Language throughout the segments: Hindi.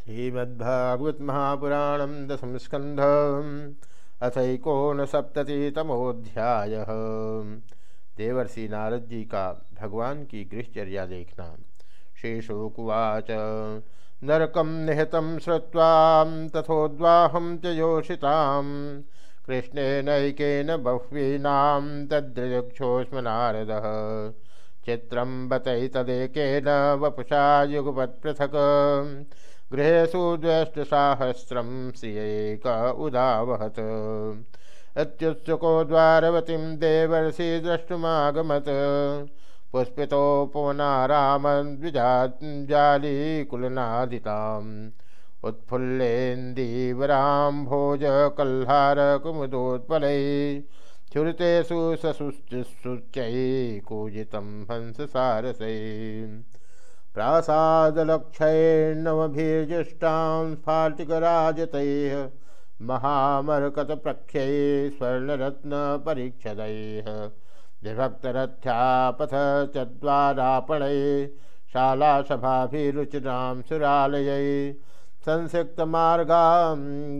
श्रीमद्भागवत महापुराण दशम स्कंध अथकोन सप्ततितमोध्याय देवर्षि नारद जी का भगवान की गृहचर्या देखना। शेषोकुवाच नरकम निहतम श्रुवा तथोद्वाहम च योषिताम, कृष्णेनैकेन बह्वीनां तद्रक्षोस्म नारद। चित्रं बतैतदेकेन वपुषा युगपत्पृथक्। गृहेषु द्वेष्टसाहस्रं श्रियैक उदावहत्। अत्युत्सुको द्वारवतीं देवर्षि द्रष्टुमागमत्। पुष्पितोपवनारामद्विजालीकुलनादिताम् उत्फुल्लेन्दीवराम्भोजकल्हारकुमुदोत्पलैः। छुरितेषु सशुश्चैः कूजितं हंससारसैः। प्रासादलक्षैर्नवभिर्जुष्टां स्फाटिकराजतैः महामरकतप्रख्यैः स्वर्णरत्नपरीक्षदैः। विभक्तरथ्यापथ चद्वारापणैः शालासभाभिरुचिनां सुरालयैः संसिक्तमार्गां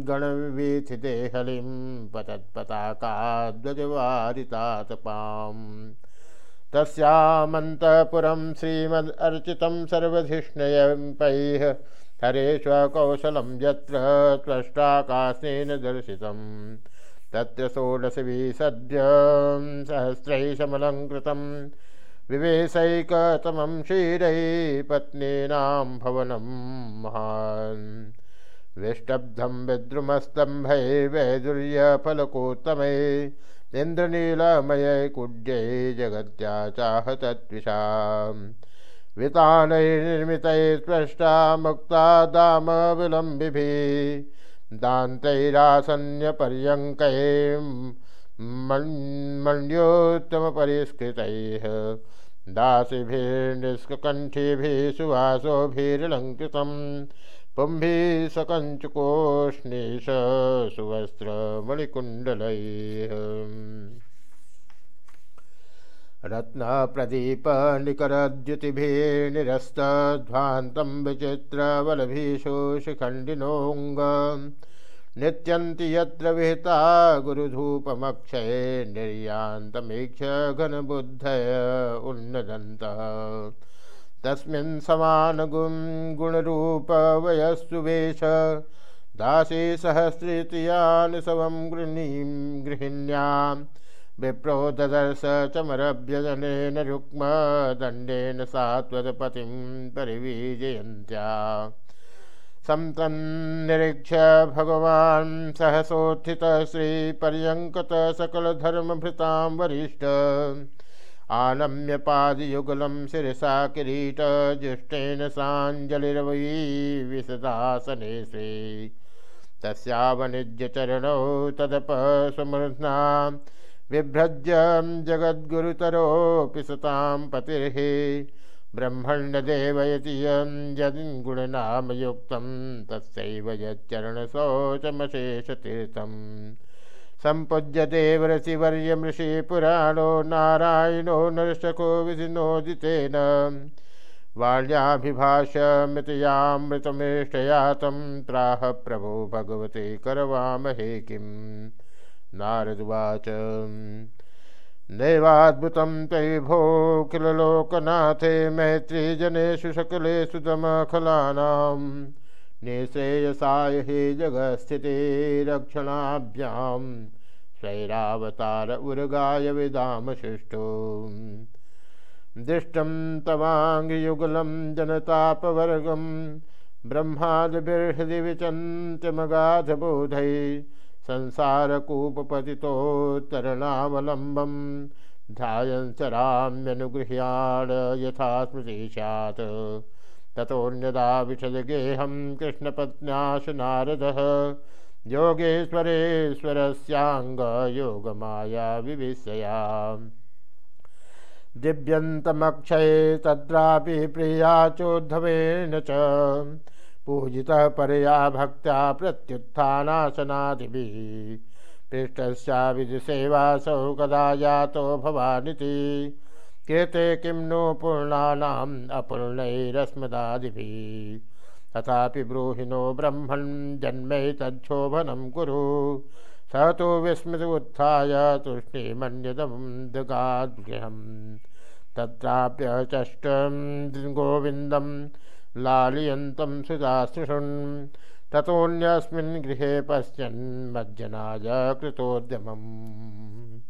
गणविवीथिदेहलिं पतत्पताकाध्वजवारितातपाम् तस्यामन्तपुरं श्रीमदर्चितं सर्वधिष्णयपैः हरेष्वकौशलं यत्र त्वष्टाकाशेन दर्शितं तत्र षोडशविसद्यं सहस्रैः समलङ्कृतं विवेशैकतमं क्षीरैः पत्नीनां भवनं महान्। विष्टब्धं विद्रुमस्तम्भै वैदुर्यफलकोत्तमै इन्द्रनीलमय कुड्यै जगत्या चाह तत्विषाम् वितानैर्निर्मितैः स्पृष्टा मुक्ता दामविलम्बिभिः। दान्तैरासन्यपर्यङ्कैः मण्योत्तमपरिष्कृतैः दासिभिर्निष्कण्ठिभिः सुवासोभिरलङ्कृतम् पुंभि सकंचुकोष्णीश सुवस्त्र मणिकुंडलैः रत्न प्रदीप निकरद्युतिभिर्निरस्तध्वान्तं विचित्रवलभीषोशिखण्डिनोऽङ्ग नित्यन्ति यत्र विहिता गुरुधूपमक्षये निर्यान्तमीक्ष घनबुद्धय उन्नदन्तः। तस्मिन् समानगुं गुणरूपवयस्सु वेश। दासी सहस्रीतियानुसवं गृह्णीं गृहिण्यां। विप्रो ददर्श चमरभ्यजनेन रुक्मदण्डेन सात्वतपतिं परिवीजयन्त्या। संतन्निरीक्ष्य भगवान् सहसोत्थितः श्रीपर्यङ्कत सकलधर्मभृतां वरिष्ठ आलम्य पादयुगलं शिरसा किरीटजुष्टेन साञ्जलिरवयी विशदासने श्री। तस्यावनिज्यचरणौ तदपसमृह्ना बिभ्रज्य जगद्गुरुतरोऽपि सतां पतिर्हि। ब्रह्मण्यदेवयति यद्गुणनामयुक्तं तस्यैव यच्चरणशौचमशेषतीर्थम् सम्पूज्य देवरसिवर्यमृषि पुराणो नारायणो नर्षको विधिनोदितेन वाण्याभिभाष्यमृतयामृतमेष्टया तं त्राह प्रभो भगवते करवामहे किं नारदुवाच नैवाद्भुतं भो किल लोकनाथे मैत्रीजनेषु सकलेषु दमखलानाम् निःश्रेयसाय हि जगस्थिते रक्षणाभ्यां स्वैरावतार उर्गाय विदाम शिष्टो दृष्टं तवाङ्गियुगलं जनतापवर्गं ब्रह्मादिभिर्हृदि विचन्त्यमगाधबोधै संसारकूपपतितोत्तरणावलम्बं ध्यायञ्चराम्यनुगृह्याण यथा स्मृति स्यात् तथोन्यदा विशदगेहं कृष्णपत्न्याश नारदः योगेश्वरेश्वरस्याङ्गयोगमाया विविशया दिव्यन्तमक्षये तत्रापि प्रिया चोद्धवेन च। पूजितः परया भक्त्या प्रत्युत्थानासनादिभिः। पृष्ठस्या विदुसेवासौ कदा यातो भवानिति। केते किं नो पूर्णानाम् अपूर्णैरस्मदादिभिः। तथापि ब्रूहिणो ब्रह्मण जन्मैतच्छोभनं कुरु। स तो विस्मृत उत्थाय तूष्णीमन्यदं दृगाद्गृहम्। तत्राप्यचष्टं गोविन्दं लालयन्तं सुदासृशुन् ततोऽन्यस्मिन् गृहे पश्यन् मज्जनाय कृतोद्यमम्।